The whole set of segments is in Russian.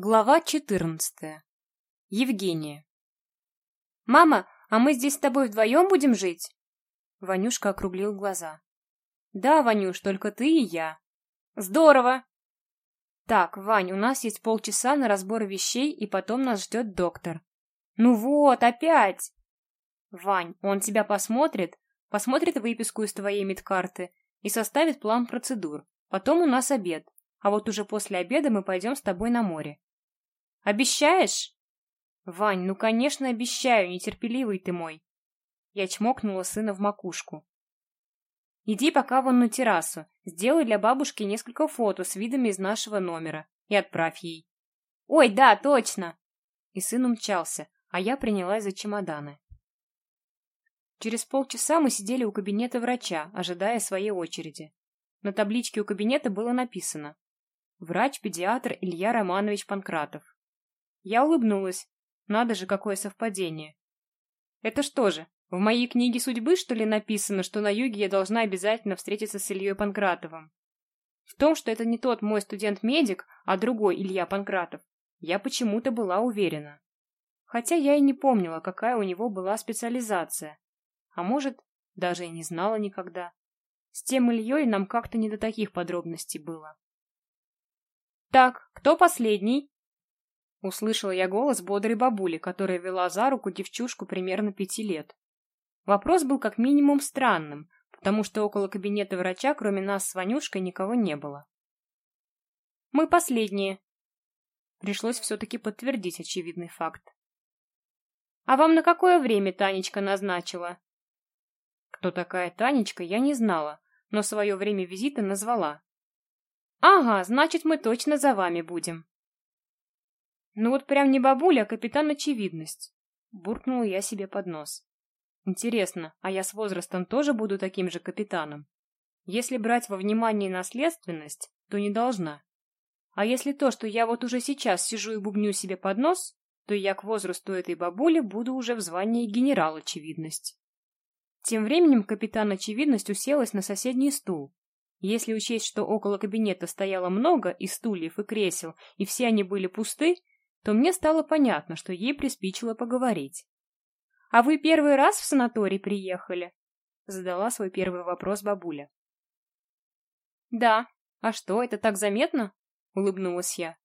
Глава 14. Евгения. «Мама, а мы здесь с тобой вдвоем будем жить?» Ванюшка округлил глаза. «Да, Ванюш, только ты и я». «Здорово!» «Так, Вань, у нас есть полчаса на разбор вещей, и потом нас ждет доктор». «Ну вот, опять!» «Вань, он тебя посмотрит, посмотрит выписку из твоей медкарты и составит план процедур. Потом у нас обед, а вот уже после обеда мы пойдем с тобой на море. Обещаешь? Вань, ну, конечно, обещаю, нетерпеливый ты мой. Я чмокнула сына в макушку. Иди пока вон на террасу, сделай для бабушки несколько фото с видами из нашего номера и отправь ей. Ой, да, точно! И сын умчался, а я принялась за чемоданы. Через полчаса мы сидели у кабинета врача, ожидая своей очереди. На табличке у кабинета было написано «Врач-педиатр Илья Романович Панкратов». Я улыбнулась. Надо же, какое совпадение. Это что же, в моей книге судьбы, что ли, написано, что на юге я должна обязательно встретиться с Ильей Панкратовым? В том, что это не тот мой студент-медик, а другой Илья Панкратов, я почему-то была уверена. Хотя я и не помнила, какая у него была специализация. А может, даже и не знала никогда. С тем Ильей нам как-то не до таких подробностей было. «Так, кто последний?» Услышала я голос бодрой бабули, которая вела за руку девчушку примерно пяти лет. Вопрос был как минимум странным, потому что около кабинета врача, кроме нас с Ванюшкой, никого не было. «Мы последние». Пришлось все-таки подтвердить очевидный факт. «А вам на какое время Танечка назначила?» Кто такая Танечка, я не знала, но свое время визита назвала. «Ага, значит, мы точно за вами будем». Ну вот прям не бабуля, а капитан очевидность. Буркнула я себе под нос. Интересно, а я с возрастом тоже буду таким же капитаном? Если брать во внимание наследственность, то не должна. А если то, что я вот уже сейчас сижу и бубню себе под нос, то я к возрасту этой бабули буду уже в звании генерал-очевидность. Тем временем капитан-очевидность уселась на соседний стул. Если учесть, что около кабинета стояло много и стульев, и кресел, и все они были пусты, то мне стало понятно, что ей приспичило поговорить. «А вы первый раз в санаторий приехали?» — задала свой первый вопрос бабуля. «Да. А что, это так заметно?» — улыбнулась я.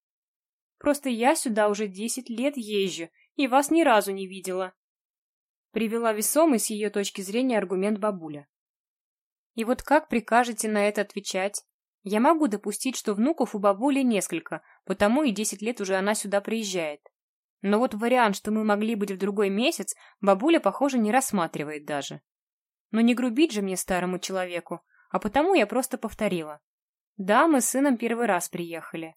«Просто я сюда уже десять лет езжу и вас ни разу не видела», — привела весомый с ее точки зрения аргумент бабуля. «И вот как прикажете на это отвечать? Я могу допустить, что внуков у бабули несколько, потому и десять лет уже она сюда приезжает. Но вот вариант, что мы могли быть в другой месяц, бабуля, похоже, не рассматривает даже. Но не грубить же мне старому человеку, а потому я просто повторила. Да, мы с сыном первый раз приехали.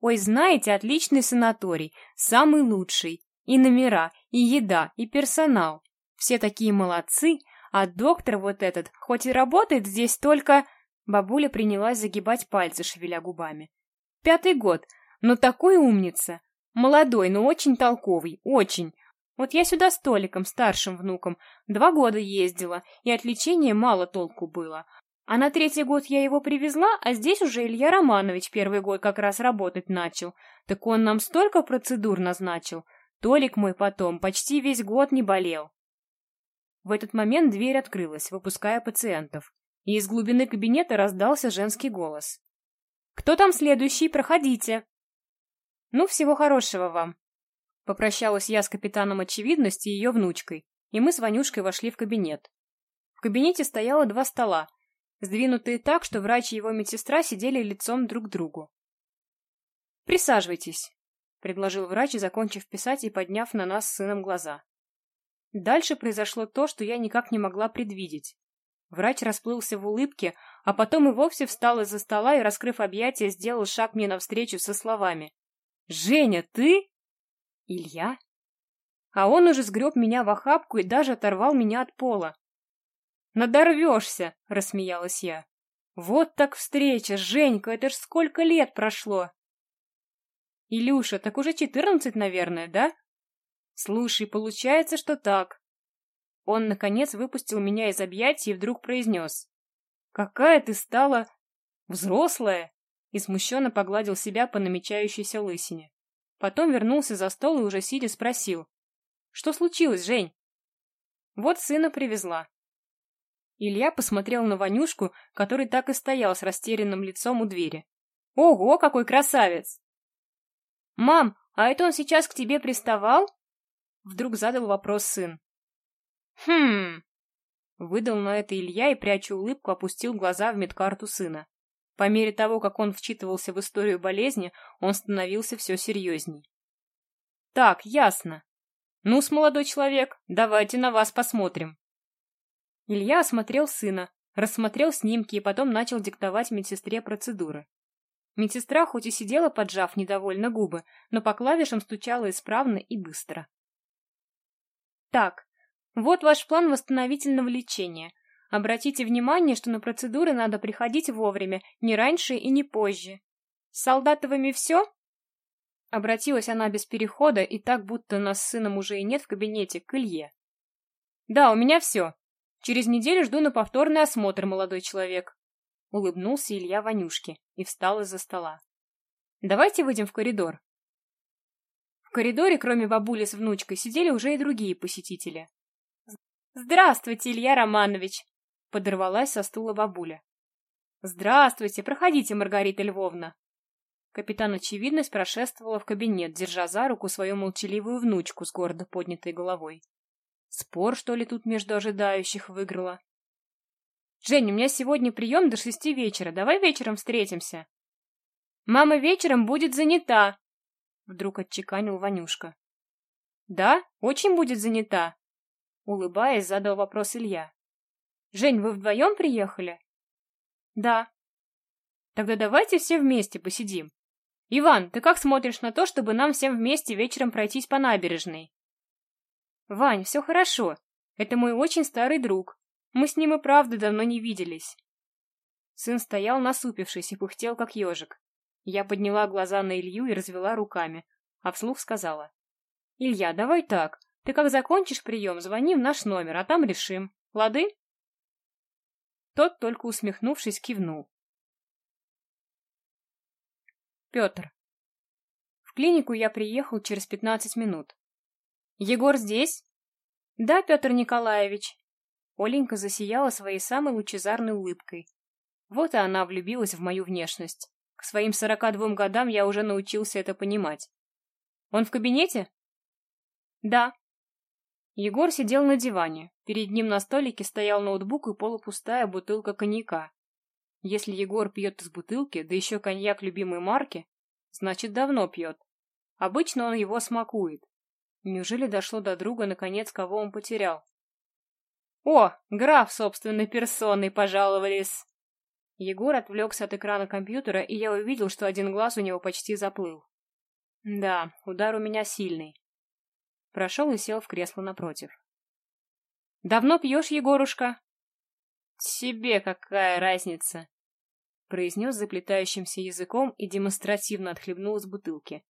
Ой, знаете, отличный санаторий, самый лучший. И номера, и еда, и персонал. Все такие молодцы, а доктор вот этот, хоть и работает здесь только... Бабуля принялась загибать пальцы, шевеля губами. «Пятый год. Но такой умница. Молодой, но очень толковый. Очень. Вот я сюда с Толиком, старшим внуком, два года ездила, и от лечения мало толку было. А на третий год я его привезла, а здесь уже Илья Романович первый год как раз работать начал. Так он нам столько процедур назначил. Толик мой потом почти весь год не болел. В этот момент дверь открылась, выпуская пациентов и из глубины кабинета раздался женский голос. «Кто там следующий? Проходите!» «Ну, всего хорошего вам!» Попрощалась я с капитаном очевидности и ее внучкой, и мы с Ванюшкой вошли в кабинет. В кабинете стояло два стола, сдвинутые так, что врач и его медсестра сидели лицом друг к другу. «Присаживайтесь», — предложил врач, закончив писать и подняв на нас с сыном глаза. Дальше произошло то, что я никак не могла предвидеть. Врач расплылся в улыбке, а потом и вовсе встал из-за стола и, раскрыв объятия, сделал шаг мне навстречу со словами. «Женя, ты?» «Илья?» А он уже сгреб меня в охапку и даже оторвал меня от пола. «Надорвешься!» — рассмеялась я. «Вот так встреча, Женька, это ж сколько лет прошло!» «Илюша, так уже четырнадцать, наверное, да?» «Слушай, получается, что так. Он, наконец, выпустил меня из объятий и вдруг произнес. «Какая ты стала взрослая! и смущенно погладил себя по намечающейся лысине. Потом вернулся за стол и уже сидя спросил. «Что случилось, Жень?» «Вот сына привезла». Илья посмотрел на Ванюшку, который так и стоял с растерянным лицом у двери. «Ого, какой красавец!» «Мам, а это он сейчас к тебе приставал?» Вдруг задал вопрос сын. «Хм...» Выдал на это Илья и, пряча улыбку, опустил глаза в медкарту сына. По мере того, как он вчитывался в историю болезни, он становился все серьезней. «Так, ясно. Ну-с, молодой человек, давайте на вас посмотрим». Илья осмотрел сына, рассмотрел снимки и потом начал диктовать медсестре процедуры. Медсестра хоть и сидела, поджав недовольно губы, но по клавишам стучала исправно и быстро. «Так, вот ваш план восстановительного лечения. Обратите внимание, что на процедуры надо приходить вовремя, не раньше и не позже. С Солдатовыми все? Обратилась она без перехода и так, будто нас с сыном уже и нет в кабинете, к Илье. Да, у меня все. Через неделю жду на повторный осмотр, молодой человек. Улыбнулся Илья Ванюшке и встал из-за стола. Давайте выйдем в коридор. В коридоре, кроме бабули с внучкой, сидели уже и другие посетители. «Здравствуйте, Илья Романович!» Подорвалась со стула бабуля. «Здравствуйте! Проходите, Маргарита Львовна!» Капитан Очевидность прошествовала в кабинет, держа за руку свою молчаливую внучку с гордо поднятой головой. Спор, что ли, тут между ожидающих выиграла? «Жень, у меня сегодня прием до шести вечера. Давай вечером встретимся». «Мама вечером будет занята», — вдруг отчеканил Ванюшка. «Да? Очень будет занята?» Улыбаясь, задал вопрос Илья. Жень, вы вдвоем приехали? Да. Тогда давайте все вместе посидим. Иван, ты как смотришь на то, чтобы нам всем вместе вечером пройтись по набережной? Вань, все хорошо. Это мой очень старый друг. Мы с ним и правда давно не виделись. Сын стоял насупившись и пыхтел, как ежик. Я подняла глаза на Илью и развела руками, а вслух сказала. «Илья, давай так. Ты как закончишь прием, звони в наш номер, а там решим. Лады?» Тот, только усмехнувшись, кивнул. Петр. В клинику я приехал через пятнадцать минут. «Егор здесь?» «Да, Петр Николаевич». Оленька засияла своей самой лучезарной улыбкой. Вот и она влюбилась в мою внешность. К своим сорока двум годам я уже научился это понимать. «Он в кабинете?» «Да», Егор сидел на диване. Перед ним на столике стоял ноутбук и полупустая бутылка коньяка. Если Егор пьет из бутылки, да еще коньяк любимой марки, значит, давно пьет. Обычно он его смакует. Неужели дошло до друга, наконец, кого он потерял? «О, граф собственной персоной пожаловались!» Егор отвлекся от экрана компьютера, и я увидел, что один глаз у него почти заплыл. Да, удар у меня сильный. Прошел и сел в кресло напротив. «Давно пьешь, Егорушка?» «Тебе какая разница?» произнес заплетающимся языком и демонстративно отхлебнул из бутылки.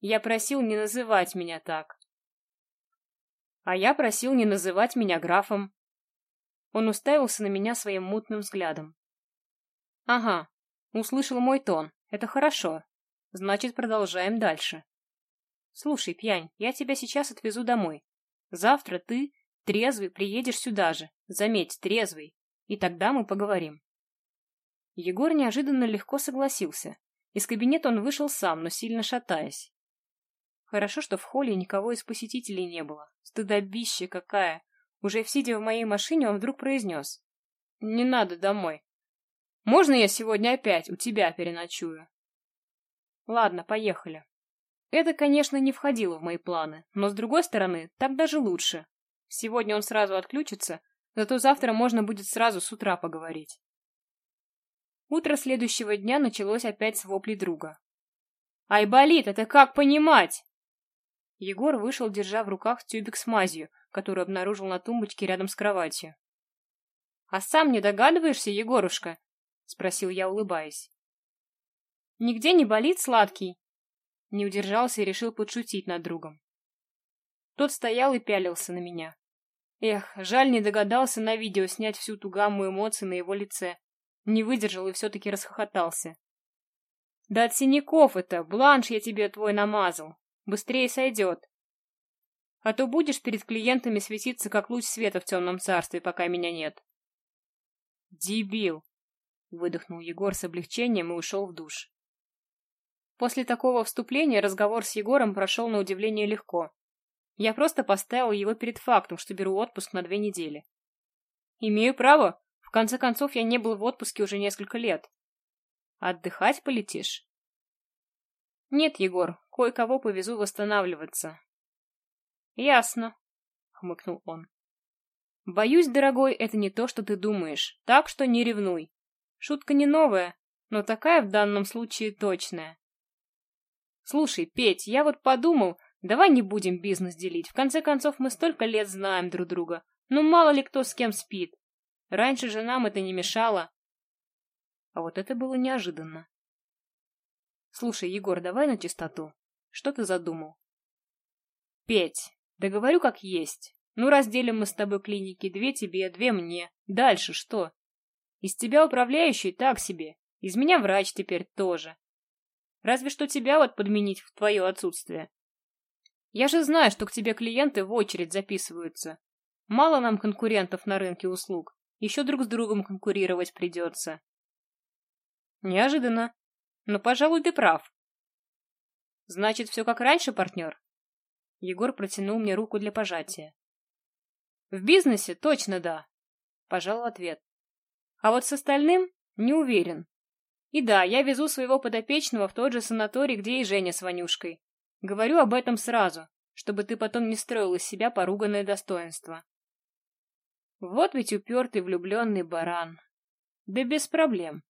«Я просил не называть меня так». «А я просил не называть меня графом». Он уставился на меня своим мутным взглядом. «Ага, услышал мой тон. Это хорошо. Значит, продолжаем дальше». Слушай, пьянь, я тебя сейчас отвезу домой. Завтра ты, трезвый, приедешь сюда же. Заметь, трезвый. И тогда мы поговорим. Егор неожиданно легко согласился. Из кабинета он вышел сам, но сильно шатаясь. Хорошо, что в холле никого из посетителей не было. Стыдобище какая! Уже сидя в моей машине, он вдруг произнес. «Не надо домой. Можно я сегодня опять у тебя переночую?» «Ладно, поехали». Это, конечно, не входило в мои планы, но, с другой стороны, так даже лучше. Сегодня он сразу отключится, зато завтра можно будет сразу с утра поговорить. Утро следующего дня началось опять с воплей друга. «Айболит, это как понимать?» Егор вышел, держа в руках тюбик с мазью, который обнаружил на тумбочке рядом с кроватью. «А сам не догадываешься, Егорушка?» — спросил я, улыбаясь. «Нигде не болит сладкий?» Не удержался и решил подшутить над другом. Тот стоял и пялился на меня. Эх, жаль, не догадался на видео снять всю ту гамму эмоций на его лице. Не выдержал и все-таки расхохотался. Да от синяков это, бланш я тебе твой намазал. Быстрее сойдет. А то будешь перед клиентами светиться, как луч света в темном царстве, пока меня нет. Дебил! Выдохнул Егор с облегчением и ушел в душ. После такого вступления разговор с Егором прошел на удивление легко. Я просто поставил его перед фактом, что беру отпуск на две недели. Имею право. В конце концов, я не был в отпуске уже несколько лет. Отдыхать полетишь? Нет, Егор, кое-кого повезу восстанавливаться. Ясно, хмыкнул он. Боюсь, дорогой, это не то, что ты думаешь, так что не ревнуй. Шутка не новая, но такая в данном случае точная. Слушай, Петь, я вот подумал, давай не будем бизнес делить. В конце концов, мы столько лет знаем друг друга. Ну, мало ли кто с кем спит. Раньше же нам это не мешало. А вот это было неожиданно. Слушай, Егор, давай на чистоту. Что ты задумал? Петь, да говорю как есть. Ну, разделим мы с тобой клиники, две тебе, две мне. Дальше что? Из тебя управляющий так себе. Из меня врач теперь тоже. Разве что тебя вот подменить в твое отсутствие. Я же знаю, что к тебе клиенты в очередь записываются. Мало нам конкурентов на рынке услуг. Еще друг с другом конкурировать придется. Неожиданно. Но, пожалуй, ты прав. Значит, все как раньше, партнер? Егор протянул мне руку для пожатия. В бизнесе точно да. Пожал ответ. А вот с остальным не уверен. И да, я везу своего подопечного в тот же санаторий, где и Женя с Ванюшкой. Говорю об этом сразу, чтобы ты потом не строил из себя поруганное достоинство. Вот ведь упертый влюбленный баран. Да без проблем.